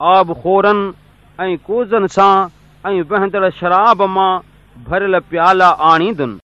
آبکورن ۽ ڪوزن سان ۽ وهندڙ شراب مان ڀريل پيالا آڻيندن